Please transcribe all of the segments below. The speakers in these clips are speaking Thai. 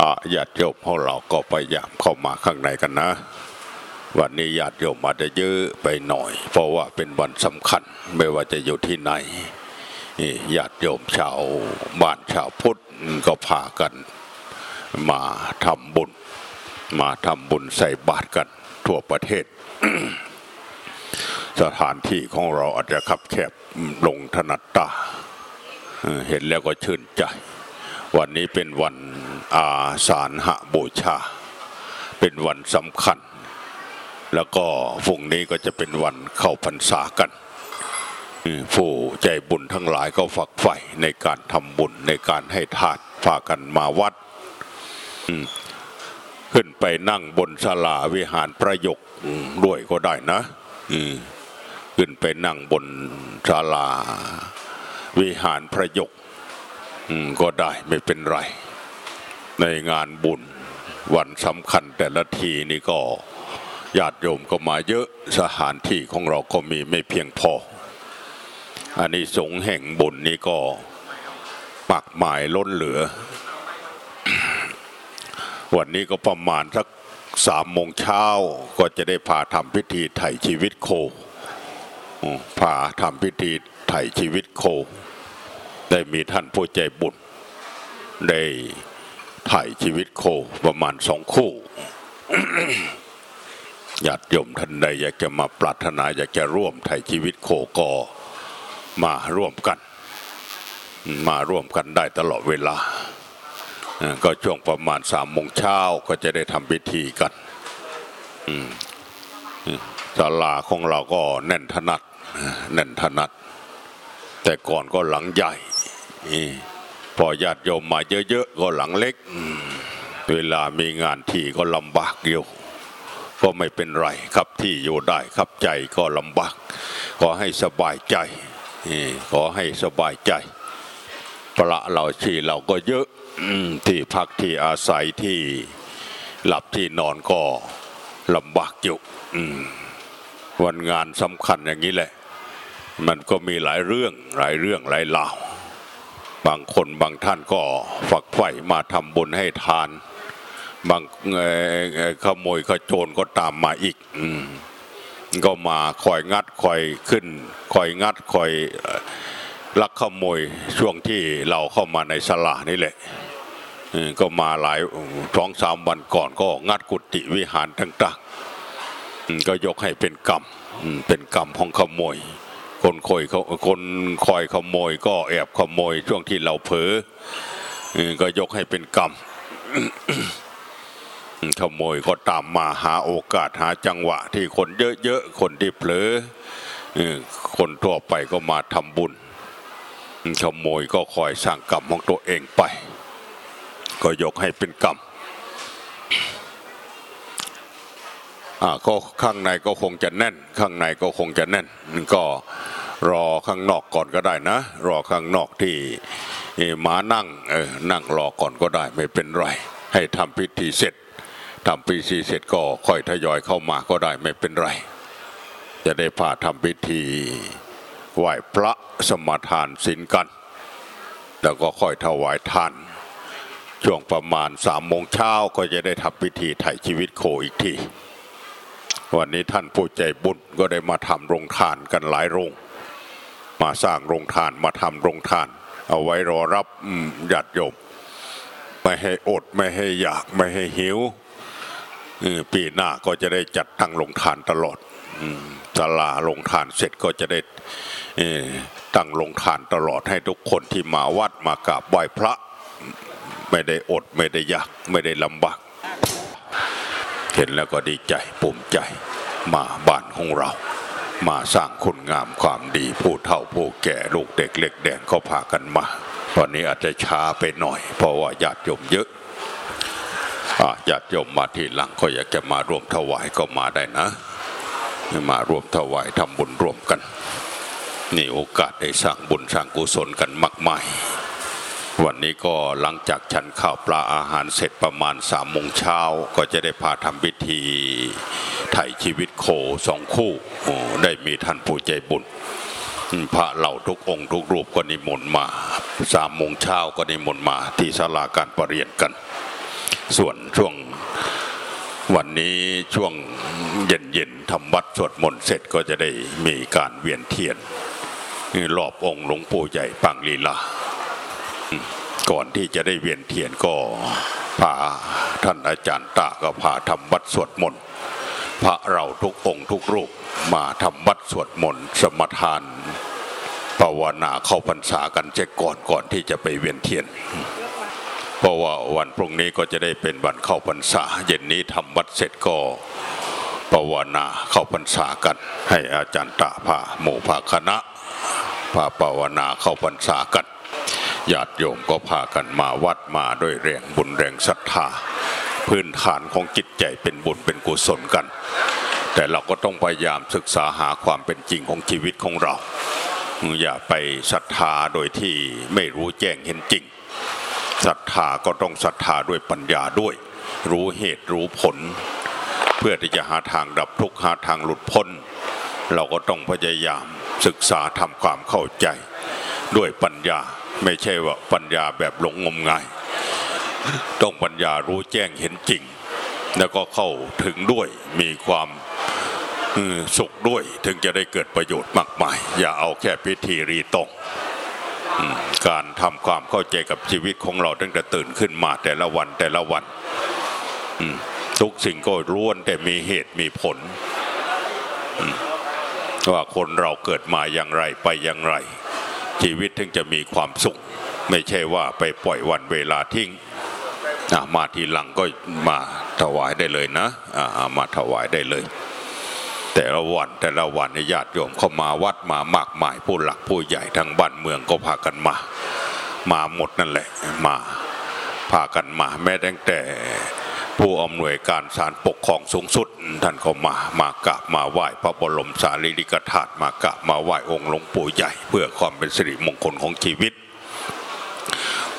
อะญาติโยมของเราก็พยายามเข้ามาข้างในกันนะ วันนี้ญาติโยมอาจจะเยอะไปหน่อย เพราะว่าเป็นวันสำคัญไม่ว่าจะอยู่ที่ไหนญาติโยมชาวบ้านชาวพุทธก็พากัน มาทำบุญ มาทำบุญใส่บาตรกันทั่วประเทศ สถานที่ของเราอาจจะขับแคบลงถนัดตาเห็นแล้วก็ชื่นใจ วันนี้เป็นวัน อาสาฬหบูชา เป็นวันสำคัญ แล้วก็พรุ่งนี้ก็จะเป็นวันเข้าพรรษากัน ผู้ใจบุญทั้งหลายก็ฝักใฝ่ในการทำบุญในการให้ทานพากันมาวัด ขึ้นไปนั่งบนศาลาวิหารประยกด้วยก็ได้นะขึ้นไปนั่งบนศาลาวิหารพระยกก็ได้ไม่เป็นไร ในงานบุญวันสำคัญแต่ละทีนี่ก็ญาติโยมก็มาเยอะสถานที่ของเราก็มีไม่เพียงพอ อันนี้สงแห่งบุญนี้ก็มากหมายล้นเหลือ วันนี้ก็ประมาณสักสามโมงเช้าก็จะได้พาทำพิธีไถ่ชีวิตโคพาทำพิธีไถ่ชีวิตโค ได้มีท่านผู้ใจบุญได้ ถ่ายชีวิตโคประมาณสองคู่ญาติโยมท่านใดอยากจะมาปรารถนาอยากจะร่วมถ่ายชีวิตโคก็มาร่วมกัน มาร่วมกันได้ตลอดเวลา ก็ช่วงประมาณสามโมงเช้าก็จะได้ทำพิธีกันศาลาของเราก็แน่นถนัดแน่นถนัด แต่ก่อนก็หลังใหญ่ พอญาติโยมมาเยอะๆก็หลังเล็ก เวลามีงานที่ก็ลำบากอยู่ก็ไม่เป็นไรครับที่อยู่ได้ครับใจก็ลำบาก ขอให้สบายใจนี่ขอให้สบายใจพระเราชีเราก็เยอะที่พักที่อาศัยที่หลับที่นอนก็ลำบากอยู่วันงานสำคัญอย่างนี้แหละ มันก็มีหลายเรื่องหลายเรื่องหลายราว บางคนบางท่านก็ฝักใฝ่มาทำบุญให้ทาน บางขโมยขโจรก็ตามมาอีกอืก็มาคอยงัดคอยขึ้น คอยงัดคอยลักขโมยช่วงที่เราเข้ามาในสลานี่แหละก็มาหลายสองสามวันก่อนก็งัดกุฏิวิหารต่างๆก็ยกให้เป็นกรรมเป็นกรรมของขโมย คนคอยเขาคนคอยขโมย ก็แอบขโมยช่วงที่เราเผลอก็ยกให้เป็นกรรมขโมยก็ตามมาหาโอกาสหาจังหวะ ที่คนเยอะๆคนที่เผลอคนทั่วไปก็มาทำบุญขโมยก็คอยสร้างกรรมของตัวเองไป ก็ยกให้เป็นกรรมอ่า ก็ข้างในก็คงจะแน่น ข้างในก็คงจะแน่นก็รอข้างนอกก่อนก็ได้นะ รอข้างนอกที่หมานั่งเออนั่งรอก่อนก็ได้ไม่เป็นไร ให้ทำพิธีเสร็จทำพิธีเสร็จก็ค่อยทยอยเข้ามาก็ได้ไม่เป็นไร จะได้พาทำพิธีไหว้พระสมทานศีลกัน แล้วก็ค่อยถวายทาน ช่วงประมาณสามโมงเช้าก็จะได้ทำพิธีไถ่ชีวิตโคอีกที วันนี้ท่านผู้ใจบุญก็ได้มาทำโรงทานกันหลายโรง มาสร้างโรงทานมาทำโรงทาน เอาไว้รอรับญาติโยมไม่ให้อดไม่ให้อยากไม่ให้หิวปีหน้าก็จะได้จัดตั้งโรงทานตลอดอืมศาลาโรงทานเสร็จก็จะได้ตั้งโรงทานตลอดให้ทุกคนที่มาวัดมากราบไหว้พระ ไม่ได้อดไม่ได้อยากไม่ได้ลำบาก เห็นแล้วก็ดีใจภูมิใจมาบ้านของเรา มาสร้างคุณงามความดีผู้เฒ่าผู้แก่ลูกเด็กเล็กแดงเขาพากันมาวันนี้อาจจะช้าไปหน่อย เพราะว่าญาติโยมเยอะอะญาติโยมมาทีหลังก็อยากจะมาร่วมถวายก็มาได้นะ มาร่วมถวายทำบุญร่วมกัน นี่โอกาสได้สร้างบุญสร้างกุศลกันมากมาย วันนี้ก็หลังจากฉันข้าวปลาอาหารเสร็จประมาณสามโมงเช้าก็จะได้พาทำพิธีไถ่ชีวิตโคสองคู่ ได้มีท่านผู้ใจบุญพระเหล่าทุกองค์ทุกรูปก็นิมนต์มาสามโมงเช้าก็นิมนต์มาที่ศาลาการประเรียนกัน ส่วนช่วงวันนี้ช่วงเย็นๆทำวัดสวดมนต์เสร็จก็จะได้มีการเวียนเทียนรอบองค์หลวงปู่ใหญ่ปังลีลา ก่อนที่จะได้เวียนเทียนก็พาท่านอาจารย์ตาก็พาทำวัดสวดมนต์พระเราทุกองค์ทุกรูปมาทำวัดสวดมนต์สมทานภาวนาเข้าพรรษากันเช็ก่อนก่อนที่จะไปเวียนเทียน เพราะว่าวันพรุ่งนี้ก็จะได้เป็นวันเข้าพรรษา เย็นนี้ทำวัดเสร็จก็ภาวนาเข้าพรรษากัน ให้อาจารย์ตาพาหมู่พาคณะพาภาวนาเข้าพรรษากัน ญาติโยมก็พากันมาวัดมาด้วยแรงบุญแรงศรัทธา พื้นฐานของจิตใจเป็นบุญเป็นกุศลกัน แต่เราก็ต้องพยายามศึกษาหาความเป็นจริงของชีวิตของเรา อย่าไปศรัทธาโดยที่ไม่รู้แจ้งเห็นจริงศรัทธาก็ต้องศรัทธาด้วยปัญญาด้วย รู้เหตุรู้ผล เพื่อที่จะหาทางดับทุกข์หาทางหลุดพ้น เราก็ต้องพยายามศึกษาทำความเข้าใจ ด้วยปัญญา ไม่ใช่ว่าปัญญาแบบหลงงมงาย ต้องปัญญารู้แจ้งเห็นจริง แล้วก็เข้าถึงด้วยมีความสุขด้วยถึงจะได้เกิดประโยชน์มากมาย อย่าเอาแค่พิธีรีตองการทำความเข้าใจกับชีวิตของเราตั้งแต่ตื่นขึ้นมาแต่ละวันแต่ละวันทุกสิ่งก็ล้วนแต่มีเหตุมีผลว่าคนเราเกิดมาอย่างไรไปอย่างไร ชีวิตถึงจะมีความสุข ไม่ใช่ว่าไปปล่อยวันเวลาทิ้งมาทีหลังก็มาถวายได้เลยนะมาถวายได้เลย แต่ละวันแต่ละวันญาติโยมเข้ามาวัดมามากมายผู้หลักผู้ใหญ่ทั้งบ้านเมืองก็พากันมา มาหมดนั่นแหละมาพากันมาแม้ตั้งแต่ ผู้อำนวยการศาลปกครองสูงสุด ท่านก็มามากราบมาไหว้พระบรมสารีริกธาตุมากราบมาไหว้องค์หลวงปู่ใหญ่ เพื่อความเป็นสิริมงคลของชีวิต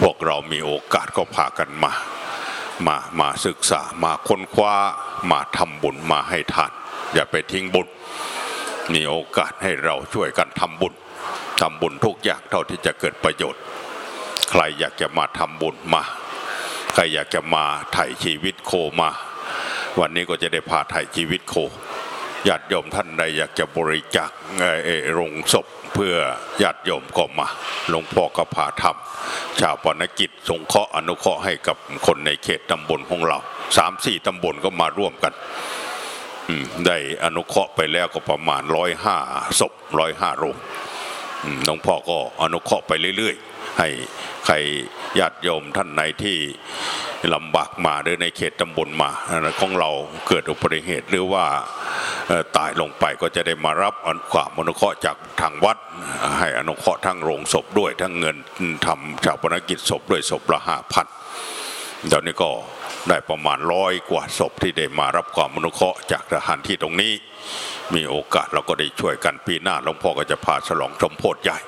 พวกเรามีโอกาสก็พากันมา มามาศึกษามาค้นคว้ามาทำบุญมาให้ทานอย่าไปทิ้งบุญมีโอกาสให้เราช่วยกันทำบุญทำบุญทุกอย่างเท่าที่จะเกิดประโยชน์ ใครอยากจะมาทำบุญมา รอยากจะมาถ่ายชีวิตโคมา วันนี้ก็จะได้พาถ่ายชีวิตโคญาติโยมท่านใดอยากจะบริจาคโรงศพเพื่อญาติโยมก็มาหลวงพ่อก็พาทำชาวปนกิจสงเคราะห์อนุเคราะห์ให้กับคนในเขตตำบลของเราสามสี่ตำบลก็มาร่วมกันได้อนุเคราะห์ไปแล้วก็ประมาณร้อยห้าศพร้อยห้าโรงหลวงพ่อก็อนุเคราะห์ไปเรื่อยๆ ให้ใครญาติโยมท่านไหนที่ลำบากมาหรือในเขตตำบลมาของเราเกิดอุบัติเหตุหรือว่าตายลงไปก็จะได้มารับความอนุเคราะห์จากทางวัด ให้อนุเคราะห์ทั้งโรงศพด้วยทั้งเงินทำชาวปนกิจศพด้วยศพละห้าพันตอนนี้ก็ได้ประมาณร้อยกว่าศพที่ได้มารับความอนุเคราะห์จากสถานที่ตรงนี้ มีโอกาสเราก็ได้ช่วยกันปีหน้าหลวงพ่อก็จะพาฉลองสมโพธิใหญ่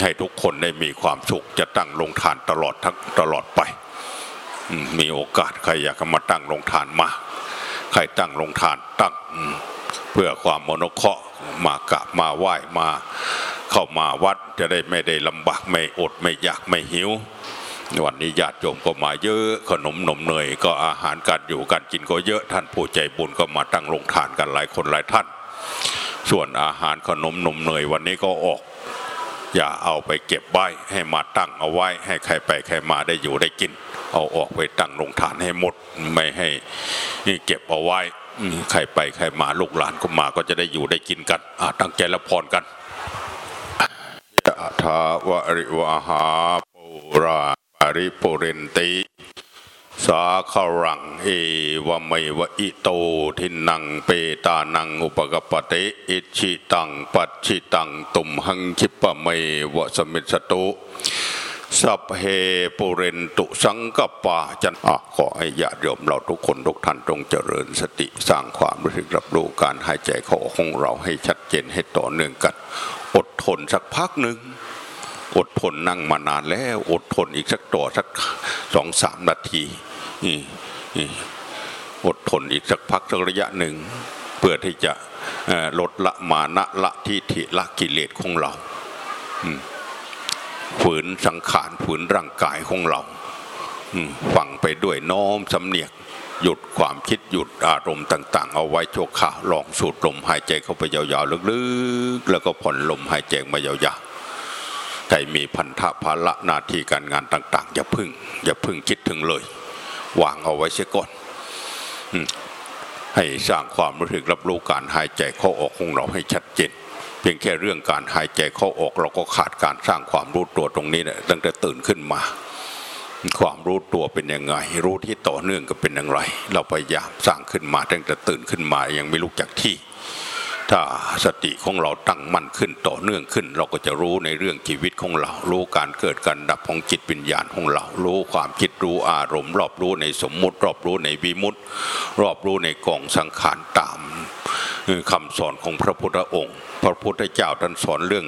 ให้ทุกคนได้มีความสุขจะตั้งลงทานตลอดทั้งตลอดไป มีโอกาสใครอยากมาตั้งลงทานมา ใครตั้งลงทานตั้งเพื่อความมนุเคราะห์มากราบมาไหว้มาเข้ามาวัดจะได้ไม่ได้ลำบากไม่อดไม่อยากไม่หิววันนี้ญาติโยมก็มาเยอะขนมนมเนยก็อาหารการอยู่การกินก็เยอะท่านผู้ใจบุญก็มาตั้งลงทานกันหลายคนหลายท่าน ส่วนอาหารขนมนมเนยวันนี้ก็ออก อย่าเอาไปเก็บไว้ให้มาตั้งเอาไว้ ให้ใครไปใครมาได้อยู่ได้กิน เอาออกไปตั้งลงทานให้หมดไม่ให้เก็บเอาไว้ใครไปใครมาลูกหลานก็มาก็จะได้อยู่ได้กินกันตั้งใจละพรกันยะถาวริวหาปุราปริปุเรนติ สาคารังเอวะไมวะอิโตทินังเปตานังอุปกปติอิชิตังปัจฉิตังตุมหังคิปะเมวะสมิสตุสัพเพปุเรนตุสังกปาจันอะขอให้ญาติโยมเราทุกคนทุกท่านจงเจริญสติสร้างความรู้สึกรับรู้การหายใจเข้าของเราให้ชัดเจนให้ต่อเนื่องกันอดทนสักพักหนึ่งอดทนนั่งมานานแล้วอดทนอีกสักต่อสักสองสามนาที อดทนอีกสักพักสักระยะหนึ่ง เพื่อที่จะลดละมานะละทิฐิละกิเลสของเราฝืนสังขารฝืนร่างกายของเราฟังไปด้วยน้อมสำเนียกหยุดความคิดหยุดอารมณ์ต่าง ๆ เอาไว้ชั่วข่าวลองสูดลมหายใจเข้าไปยาวๆลึกๆ แล้วก็ผ่อนลมหายใจมายาวๆใครมีพันธะภาระหน้าที่การงานต่าง ๆ อย่าพึ่ง อย่าพึ่งคิดถึงเลย วางเอาไว้เสียก่อนให้สร้างความรู้สึกรับรู้การหายใจเข้าออกของเราให้ชัดเจนเพียงแค่เรื่องการหายใจเข้าออกเราก็ขาดการสร้างความรู้ตัวตรงนี้นะตั้งแต่ตื่นขึ้นมา ความรู้ตัวเป็นยังไง รู้ที่ต่อเนื่องก็เป็นอย่างไร เราพยายามสร้างขึ้นมาตั้งแต่ตื่นขึ้นมายังไม่ลุกจากที่ ถ้าสติของเราตั้งมั่นขึ้นต่อเนื่องขึ้น เราก็จะรู้ในเรื่องชีวิตของเรา รู้การเกิดการดับของจิตวิญญาณของเรา รู้ความคิดรู้อารมณ์ รอบรู้ในสมมุติ รอบรู้ในวิมุตติ รอบรู้ในกองสังขารตามคำสอนของพระพุทธองค์ พระพุทธเจ้าท่านสอนเรื่อง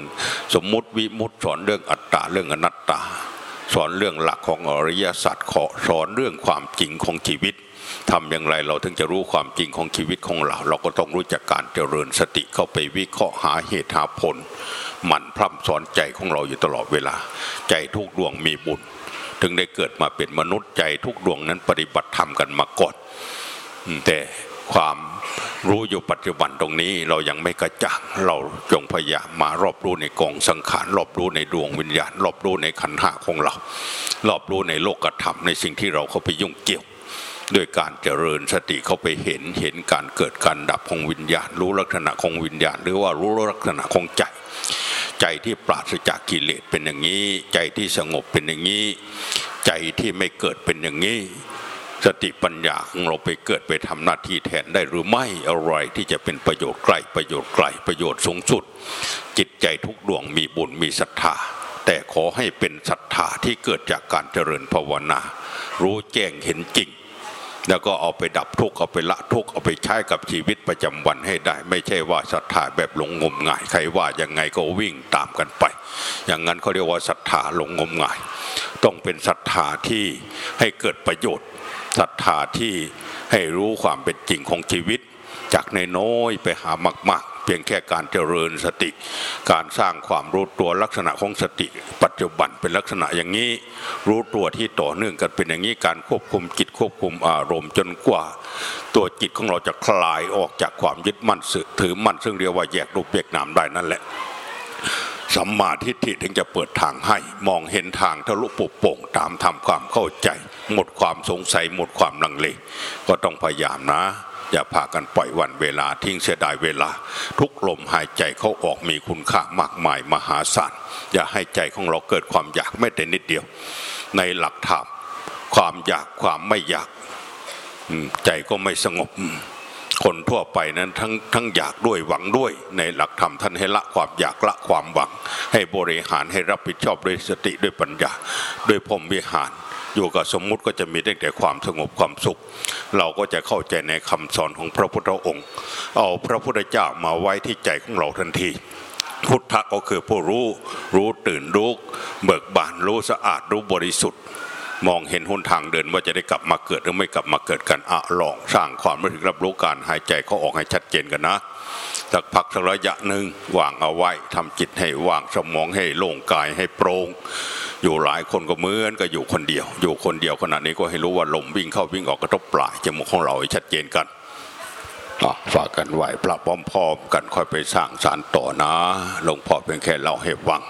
สมมุติวิมุตติสอนเรื่องอัตตาเรื่องอนัตตา สอนเรื่องหลักของอริยสัจขอสอนเรื่องความจริงของชีวิต ทำอย่างไรเราถึงจะรู้ความจริงของชีวิตของเรา เราก็ต้องรู้จักการเจริญสติเข้าไปวิเคราะห์หาเหตุหาผลหมั่นพร่ำสอนใจของเราอยู่ตลอดเวลา ใจทุกดวงมีบุญถึงได้เกิดมาเป็นมนุษย์ใจทุกดวงนั้นปฏิบัติธรรมกันมาก่อนแต่ความรู้อยู่ปัจจุบันตรงนี้เรายังไม่กระจ่างเราจงพยายามมารอบรู้ในกองสังขารรอบรู้ในดวงวิญญาณ รอบรู้ในขันธ์ห้าของเรา รอบรู้ในโลกธรรมในสิ่งที่เราเข้าไปยุ่งเกี่ยว ด้วยการเจริญสติเข้าไปเห็นเห็นการเกิดการดับของวิญญาณ รู้ลักษณะของวิญญาณ หรือว่ารู้ลักษณะของใจ ใจที่ปราศจากกิเลสเป็นอย่างนี้ ใจที่สงบเป็นอย่างนี้ ใจที่ไม่เกิดเป็นอย่างนี้ สติปัญญาของเราไปเกิดไปทำหน้าที่แทนได้หรือไม่อะไรที่จะเป็นประโยชน์ใกล้ประโยชน์ไกลประโยชน์สูงสุด จิตใจทุกดวงมีบุญมีศรัทธาแต่ขอให้เป็นศรัทธาที่เกิดจากการเจริญภาวนา รู้แจ้งเห็นจริง แล้วก็เอาไปดับทุกข์เอาไปละทุกข์เอาไปใช้กับชีวิตประจำวันให้ได้ ไม่ใช่ว่าศรัทธาแบบหลงงมงาย ใครว่ายังไงก็วิ่งตามกันไป อย่างนั้นเขาเรียกว่าศรัทธาหลงงมงาย ต้องเป็นศรัทธาที่ให้เกิดประโยชน์ศรัทธาที่ให้รู้ความเป็นจริงของชีวิต จากในน้อยไปหามากๆ เพียงแค่การเจริญสติ การสร้างความรู้ตัวลักษณะของสติ ปัจจุบันเป็นลักษณะอย่างนี้ รู้ตัวที่ต่อเนื่องกันเป็นอย่างนี้การควบคุมจิตควบคุมอารมณ์จนกว่า ตัวจิตของเราจะคลายออกจากความยึดมั่นถือมั่นซึ่งเรียกว่าแยกรูปแยกนามได้นั่นแหละสัมมาทิฏฐิถึงจะเปิดทางให้มองเห็นทางทะลุปุโป่งตามทำความเข้าใจ หมดความสงสัยหมดความลังเลก็ต้องพยายามนะ อย่าพากันปล่อยวันเวลาทิ้งเสียดายเวลา ทุกลมหายใจเข้าออกมีคุณค่ามากมายมหาศาลอย่าให้ใจของเราเกิดความอยากไม่แต่นิดเดียว ในหลักธรรมความอยากความไม่อยากใจก็ไม่สงบคนทั่วไปนั้นทั้งทั้งอยากด้วยหวังด้วย ในหลักธรรมท่านให้ละความอยากละความหวัง ให้บริหารให้รับผิดชอบด้วยสติด้วยปัญญา ด้วยพรหมวิหาร อยู่กับสมมุติก็จะมีตั้งแต่ความสงบความสุข เราก็จะเข้าใจในคำสอนของพระพุทธองค์ เอาพระพุทธเจ้ามาไว้ที่ใจของเราทันทีพุทธะก็คือผู้รู้รู้ตื่นรู้เบิกบานรู้สะอาดรู้บริสุทธิ์ มองเห็นหนทางเดินว่าจะได้กลับมาเกิดหรือไม่กลับมาเกิดกันอะลองสร้างความรู้สึกรับรู้การหายใจเขาออกให้ชัดเจนกันนะสักพักสักระยะหนึ่งวางเอาไว้ทำจิตให้ว่างสมองให้โล่งกายให้โปร่ง อยู่หลายคนก็เหมือนก็อยู่คนเดียว อยู่คนเดียวขณะนี้ก็ให้รู้ว่าลมวิ่งเข้าวิ่งออกกระทบปลายจมูกของเราชัดเจนกันฝากกันไหวพระพร้อมๆกันค่อยไปสร้างสารต่อนะหลวงพ่อเพียงแค่เล่าให้ฟัง